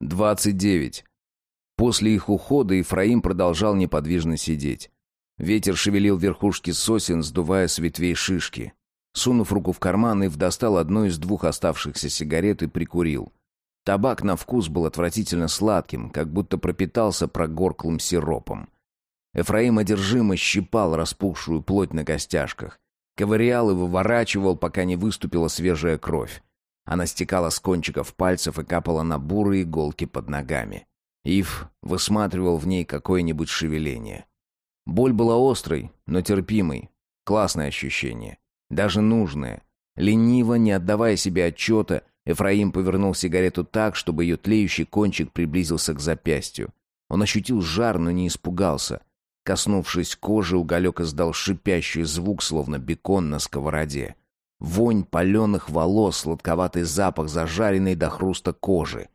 двадцать девять. После их ухода Ефраим продолжал неподвижно сидеть. Ветер шевелил верхушки сосен, сдувая с ветвей шишки. Сунув руку в карман, Ив достал одну из двух оставшихся сигарет и прикурил. Табак на вкус был отвратительно сладким, как будто пропитался прогорклым сиропом. Эфраим одержимо щипал распухшую плоть на костяшках. Ковырял и выворачивал, пока не выступила свежая кровь. Она стекала с кончиков пальцев и капала на бурые иголки под ногами. Ив высматривал в ней какое-нибудь шевеление. Боль была острой, но терпимой. Классное ощущение. Даже нужное. Лениво, не отдавая себе отчета, Эфраим повернул сигарету так, чтобы ее тлеющий кончик приблизился к запястью. Он ощутил жар, но не испугался. Коснувшись кожи, уголек издал шипящий звук, словно бекон на сковороде. Вонь паленых волос, сладковатый запах зажаренной до хруста кожи.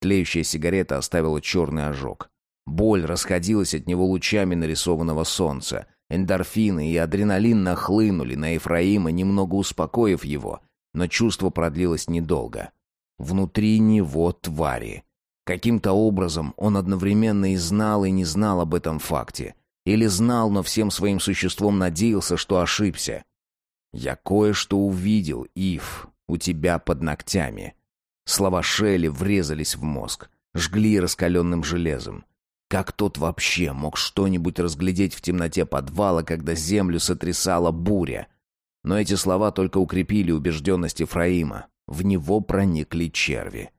Тлеющая сигарета оставила черный ожог. Боль расходилась от него лучами нарисованного солнца. Эндорфины и адреналин нахлынули на Ефраима, немного успокоив его, но чувство продлилось недолго. Внутри него твари. Каким-то образом он одновременно и знал, и не знал об этом факте. Или знал, но всем своим существом надеялся, что ошибся. «Я кое-что увидел, Ив, у тебя под ногтями». Слова Шелли врезались в мозг, жгли раскаленным железом. Как тот вообще мог что-нибудь разглядеть в темноте подвала, когда землю сотрясала буря? Но эти слова только укрепили убежденность Ефраима. В него проникли черви.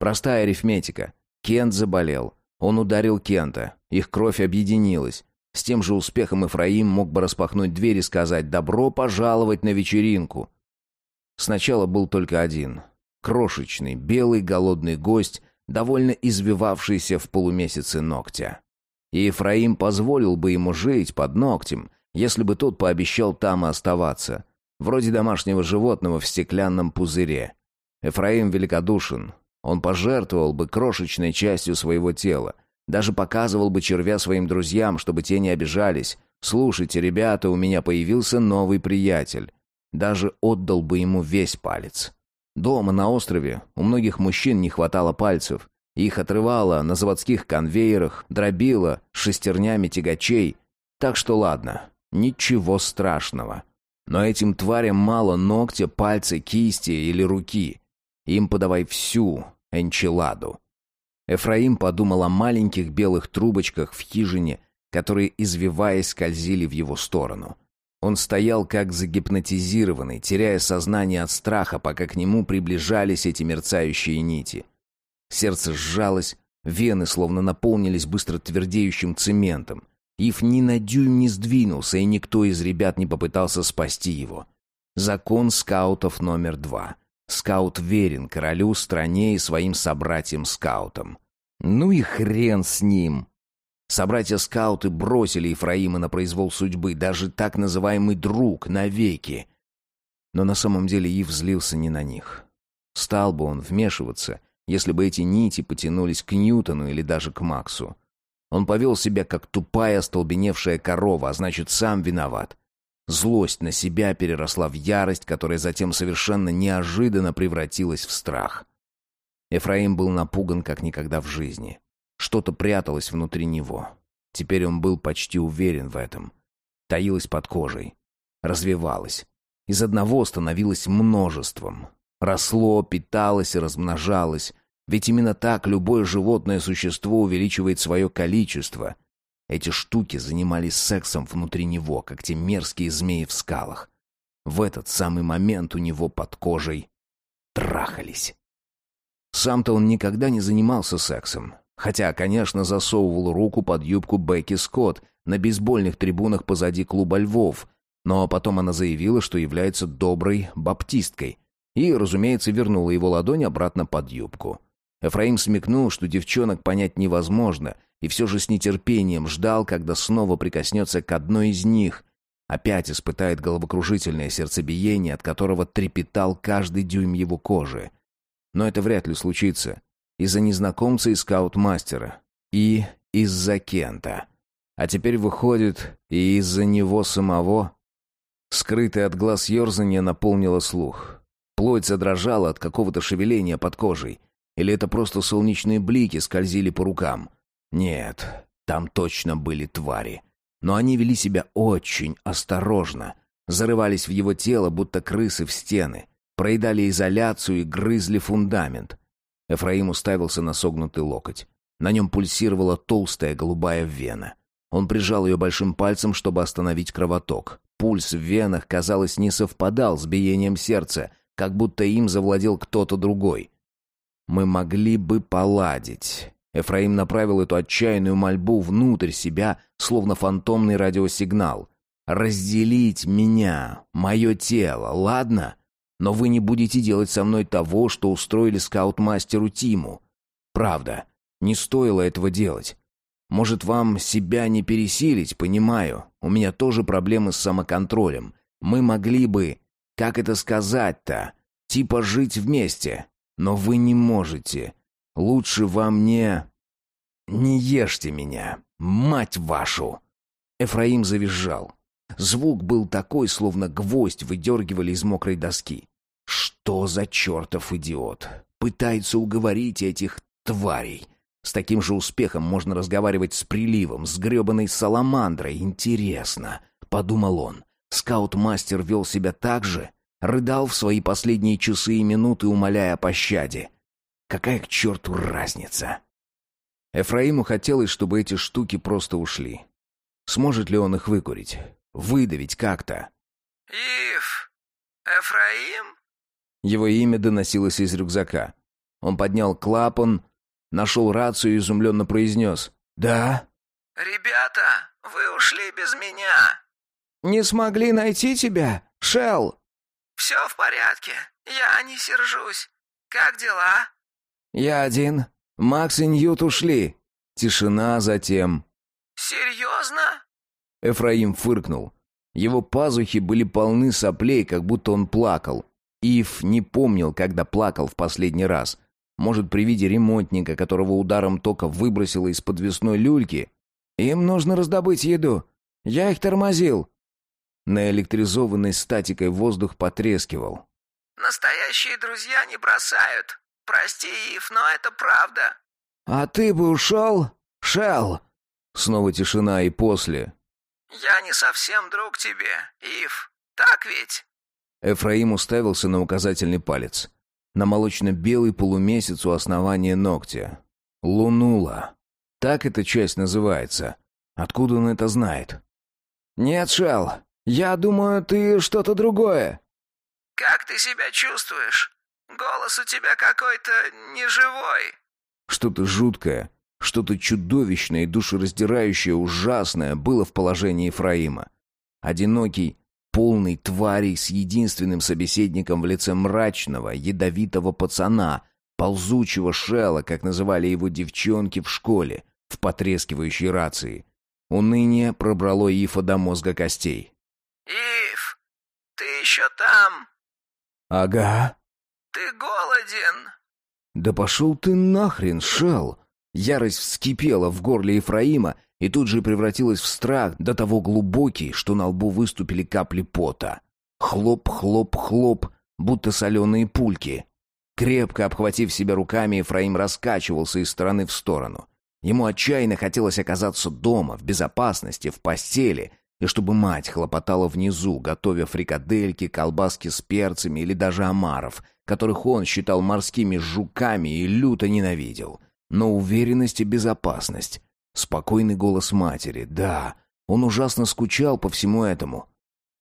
Простая арифметика. Кент заболел. Он ударил Кента. Их кровь объединилась. С тем же успехом Ефраим мог бы распахнуть дверь и сказать «Добро пожаловать на вечеринку». Сначала был только один. Крошечный, белый, голодный гость, довольно извивавшийся в полумесяце ногтя. И Ефраим позволил бы ему жить под ногтем, если бы тот пообещал там оставаться, вроде домашнего животного в стеклянном пузыре. Ефраим великодушен. Он пожертвовал бы крошечной частью своего тела, даже показывал бы червя своим друзьям, чтобы те не обижались. «Слушайте, ребята, у меня появился новый приятель». Даже отдал бы ему весь палец. Дома на острове у многих мужчин не хватало пальцев. Их отрывало на заводских конвейерах, дробило шестернями тягачей. Так что ладно, ничего страшного. Но этим тварям мало ногтя, пальца, кисти или руки. Им подавай всю энчиладу. Эфраим подумал о маленьких белых трубочках в хижине, которые, извиваясь, скользили в его сторону. Он стоял как загипнотизированный, теряя сознание от страха, пока к нему приближались эти мерцающие нити. Сердце сжалось, вены словно наполнились быстро твердеющим цементом. Ив ни на дюйм не сдвинулся, и никто из ребят не попытался спасти его. Закон скаутов номер два. Скаут верен королю, стране и своим собратьям-скаутам. Ну и хрен с ним. Собратья-скауты бросили Ефраима на произвол судьбы, даже так называемый «друг» навеки. Но на самом деле Ив злился не на них. Стал бы он вмешиваться, если бы эти нити потянулись к Ньютону или даже к Максу. Он повел себя как тупая, остолбеневшая корова, а значит, сам виноват. Злость на себя переросла в ярость, которая затем совершенно неожиданно превратилась в страх. Ефраим был напуган как никогда в жизни. Что-то пряталось внутри него. Теперь он был почти уверен в этом. Таилось под кожей. Развивалось. Из одного становилось множеством. Росло, питалось и размножалось. Ведь именно так любое животное существо увеличивает свое количество. Эти штуки занимались сексом внутри него, как те мерзкие змеи в скалах. В этот самый момент у него под кожей трахались. Сам-то он никогда не занимался сексом. Хотя, конечно, засовывал руку под юбку Бекки Скотт на бейсбольных трибунах позади клуба львов, но потом она заявила, что является доброй баптисткой, и, разумеется, вернула его ладонь обратно под юбку. Эфраим смекнул, что девчонок понять невозможно, и все же с нетерпением ждал, когда снова прикоснется к одной из них. Опять испытает головокружительное сердцебиение, от которого трепетал каждый дюйм его кожи. Но это вряд ли случится из-за незнакомца и скаут-мастера, и из-за Кента. А теперь выходит и из-за него самого. Скрытое от глаз ерзание наполнило слух. Плоть задрожала от какого-то шевеления под кожей. Или это просто солнечные блики скользили по рукам? Нет, там точно были твари. Но они вели себя очень осторожно. Зарывались в его тело, будто крысы в стены. Проедали изоляцию и грызли фундамент. Эфраим уставился на согнутый локоть. На нем пульсировала толстая голубая вена. Он прижал ее большим пальцем, чтобы остановить кровоток. Пульс в венах, казалось, не совпадал с биением сердца, как будто им завладел кто-то другой. «Мы могли бы поладить». Эфраим направил эту отчаянную мольбу внутрь себя, словно фантомный радиосигнал. «Разделить меня, мое тело, ладно? Но вы не будете делать со мной того, что устроили скаут-мастеру Тиму. Правда, не стоило этого делать. Может, вам себя не пересилить, понимаю. У меня тоже проблемы с самоконтролем. Мы могли бы... Как это сказать-то? Типа жить вместе. Но вы не можете. Лучше вам не... Не ешьте меня, мать вашу!» Эфраим завизжал. Звук был такой, словно гвоздь выдергивали из мокрой доски. «Что за чертов идиот? Пытается уговорить этих тварей. С таким же успехом можно разговаривать с приливом, с гребаной саламандрой. Интересно, — подумал он. Скаут-мастер вел себя так же? Рыдал в свои последние часы и минуты, умоляя о пощаде. Какая к черту разница? Эфраиму хотелось, чтобы эти штуки просто ушли. Сможет ли он их выкурить? Выдавить как-то? «Ив! Эфраим?» Его имя доносилось из рюкзака. Он поднял клапан, Нашел рацию и изумленно произнес. «Да?» «Ребята, вы ушли без меня». «Не смогли найти тебя, Шелл?» «Все в порядке. Я не сержусь. Как дела?» «Я один. Макс и Ньют ушли». Тишина затем. «Серьезно?» Эфраим фыркнул. Его пазухи были полны соплей, как будто он плакал. Ив не помнил, когда плакал в последний раз. Может, при виде ремонтника, которого ударом тока выбросило из подвесной люльки? Им нужно раздобыть еду. Я их тормозил. Наэлектризованный статикой воздух потрескивал. «Настоящие друзья не бросают. Прости, Ив, но это правда». «А ты бы ушел, Шел?» Снова тишина и после. «Я не совсем друг тебе, Ив. Так ведь?» Эфраим уставился на указательный палец на молочно-белый полумесяц у основания ногтя. Лунула. Так эта часть называется. Откуда он это знает? «Нет, Шел, я думаю, ты что-то другое». «Как ты себя чувствуешь? Голос у тебя какой-то неживой». Что-то жуткое, что-то чудовищное и душераздирающее, ужасное было в положении Ефраима. Одинокий, полный тварей с единственным собеседником в лице мрачного, ядовитого пацана, ползучего шела, как называли его девчонки в школе, в потрескивающей рации. Уныние пробрало Ифа до мозга костей. «Ив, ты еще там?» «Ага». «Ты голоден?» «Да пошел ты нахрен, Шел!» Ярость вскипела в горле Ефраима, и тут же превратилась в страх, до того глубокий, что на лбу выступили капли пота. Хлоп, хлоп, хлоп, будто соленые пульки. Крепко обхватив себя руками, Ефраим раскачивался из стороны в сторону. Ему отчаянно хотелось оказаться дома, в безопасности, в постели, и чтобы мать хлопотала внизу, готовя фрикадельки, колбаски с перцами или даже омаров, которых он считал морскими жуками и люто ненавидел. Но уверенность и безопасность Спокойный голос матери. Да, он ужасно скучал по всему этому.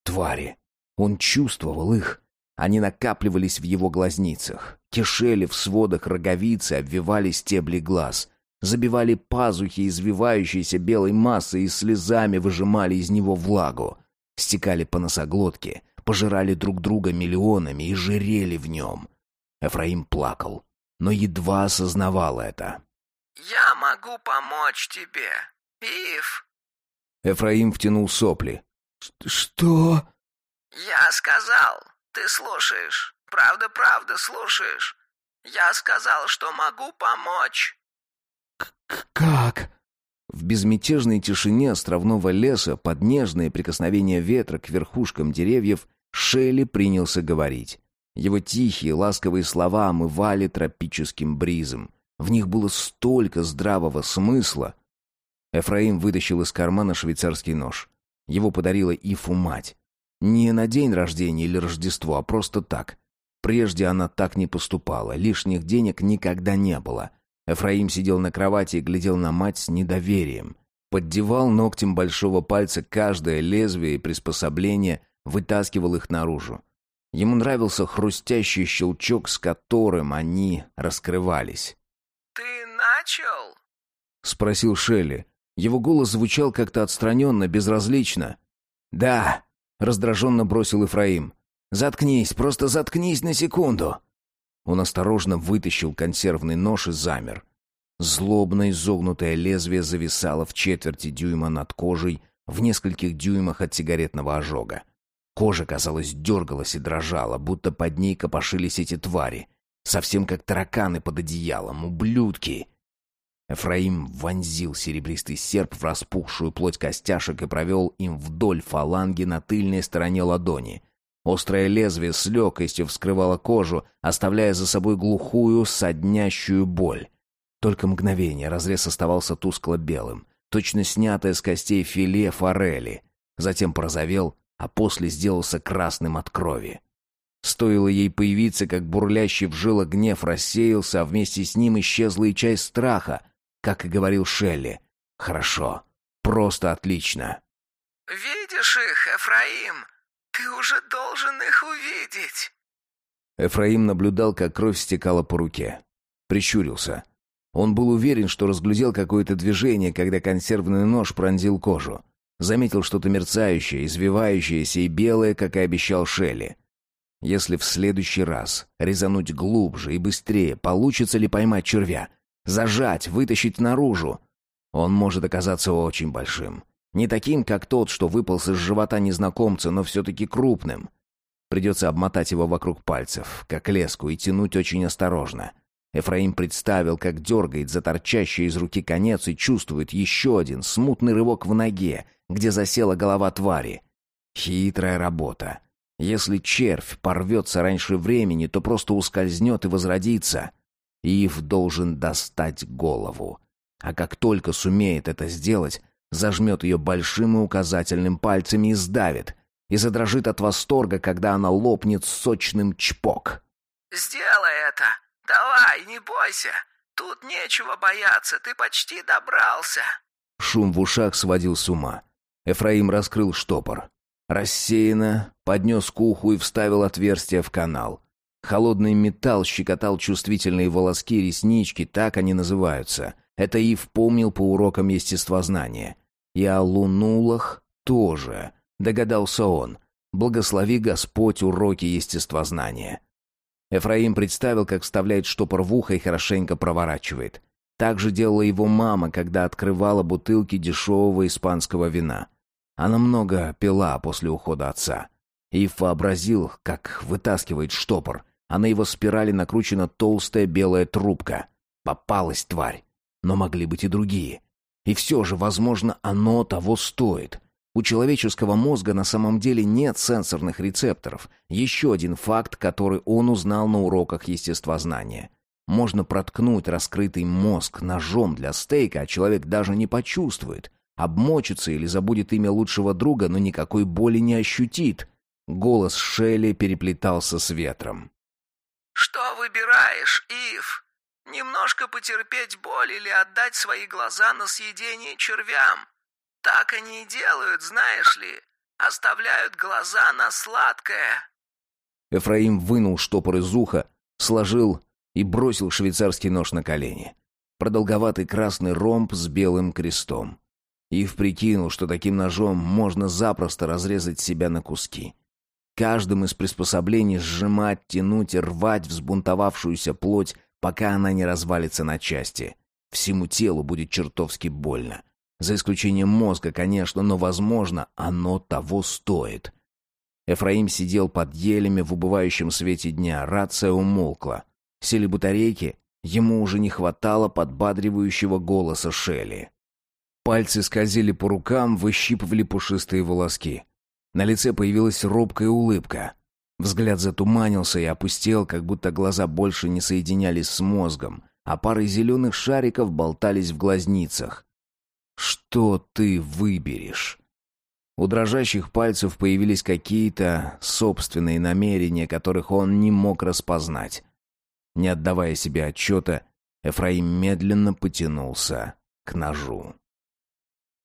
Твари. Он чувствовал их. Они накапливались в его глазницах, кишели в сводах роговицы, обвивали стебли глаз, забивали пазухи извивающейся белой массой и слезами выжимали из него влагу, стекали по носоглотке, пожирали друг друга миллионами и жирели в нем. Эфраим плакал, но едва осознавал это. «Я могу помочь тебе, Ив!» Эфраим втянул сопли. «Что?» «Я сказал, ты слушаешь. Правда-правда слушаешь. Я сказал, что могу помочь». «Как?» В безмятежной тишине островного леса, под нежное прикосновение ветра к верхушкам деревьев, Шелли принялся говорить. Его тихие, ласковые слова омывали тропическим бризом. В них было столько здравого смысла. Эфраим вытащил из кармана швейцарский нож. Его подарила Ифу мать. Не на день рождения или Рождество, а просто так. Прежде она так не поступала, лишних денег никогда не было. Эфраим сидел на кровати и глядел на мать с недоверием. Поддевал ногтем большого пальца каждое лезвие и приспособление, вытаскивал их наружу. Ему нравился хрустящий щелчок, с которым они раскрывались. «Ты начал?» — спросил Шелли. Его голос звучал как-то отстраненно, безразлично. «Да», — раздраженно бросил Ифраим. «Заткнись, просто заткнись на секунду!» Он осторожно вытащил консервный нож и замер. Злобно изогнутое лезвие зависало в четверти дюйма над кожей, в нескольких дюймах от сигаретного ожога. Кожа, казалось, дергалась и дрожала, будто под ней копошились эти твари. Совсем как тараканы под одеялом, ублюдки. Эфраим вонзил серебристый серп в распухшую плоть костяшек и провел им вдоль фаланги на тыльной стороне ладони. Острое лезвие с легкостью вскрывало кожу, оставляя за собой глухую, соднящую боль. Только мгновение разрез оставался тускло-белым, точно снятое с костей филе форели. Затем порозовел, а после сделался красным от крови. Стоило ей появиться, как бурлящий в жилах гнев рассеялся, а вместе с ним исчезла и часть страха, как и говорил Шелли. «Хорошо. Просто отлично». «Видишь их, Эфраим? Ты уже должен их увидеть!» Эфраим наблюдал, как кровь стекала по руке. Прищурился. Он был уверен, что разглядел какое-то движение, когда консервный нож пронзил кожу. Заметил что-то мерцающее, извивающееся и белое, как и обещал Шелли. Если в следующий раз резануть глубже и быстрее, получится ли поймать червя? Зажать, вытащить наружу? Он может оказаться очень большим. Не таким, как тот, что выполз из живота незнакомца, но все-таки крупным. Придется обмотать его вокруг пальцев, как леску, и тянуть очень осторожно. Эфраим представил, как дергает за торчащий из руки конец и чувствует еще один смутный рывок в ноге, где засела голова твари. Хитрая работа. Если червь порвется раньше времени, то просто ускользнет и возродится. Ив должен достать голову. А как только сумеет это сделать, зажмет ее большим и указательным пальцами и сдавит, и задрожит от восторга, когда она лопнет сочным чпок. «Сделай это! Давай, не бойся! Тут нечего бояться, ты почти добрался!» Шум в ушах сводил с ума. Эфраим раскрыл штопор. Рассеянно поднес к уху и вставил отверстие в канал. Холодный металл щекотал чувствительные волоски реснички, так они называются. Это Ив помнил по урокам естествознания. И о лунулах тоже, догадался он. Благослови Господь уроки естествознания. Эфраим представил, как вставляет штопор в ухо и хорошенько проворачивает. Так же делала его мама, когда открывала бутылки дешевого испанского вина. Она много пила после ухода отца. Ив вообразил, как вытаскивает штопор, а на его спирали накручена толстая белая трубка. Попалась тварь. Но могли быть и другие. И все же, возможно, оно того стоит. У человеческого мозга на самом деле нет сенсорных рецепторов. Еще один факт, который он узнал на уроках естествознания. Можно проткнуть раскрытый мозг ножом для стейка, а человек даже не почувствует. Обмочится или забудет имя лучшего друга, но никакой боли не ощутит. Голос Шелли переплетался с ветром. «Что выбираешь, Ив? Немножко потерпеть боль или отдать свои глаза на съедение червям? Так они и делают, знаешь ли. Оставляют глаза на сладкое». Эфраим вынул штопор из уха, сложил и бросил швейцарский нож на колени. Продолговатый красный ромб с белым крестом. Ив прикинул, что таким ножом можно запросто разрезать себя на куски. Каждым из приспособлений сжимать, тянуть и рвать взбунтовавшуюся плоть, пока она не развалится на части. Всему телу будет чертовски больно. За исключением мозга, конечно, но, возможно, оно того стоит. Эфраим сидел под елями в убывающем свете дня, рация умолкла. Сели батарейки, ему уже не хватало подбадривающего голоса Шелли. Пальцы скользили по рукам, выщипывали пушистые волоски. На лице появилась робкая улыбка. Взгляд затуманился и опустел, как будто глаза больше не соединялись с мозгом, а пары зеленых шариков болтались в глазницах. «Что ты выберешь?» У дрожащих пальцев появились какие-то собственные намерения, которых он не мог распознать. Не отдавая себе отчета, Эфраим медленно потянулся к ножу.